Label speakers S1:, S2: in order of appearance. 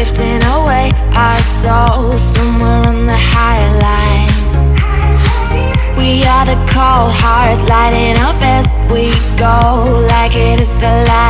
S1: drifting away. Our souls somewhere on the high line. We are the cold hearts lighting up as we go, like it is the light.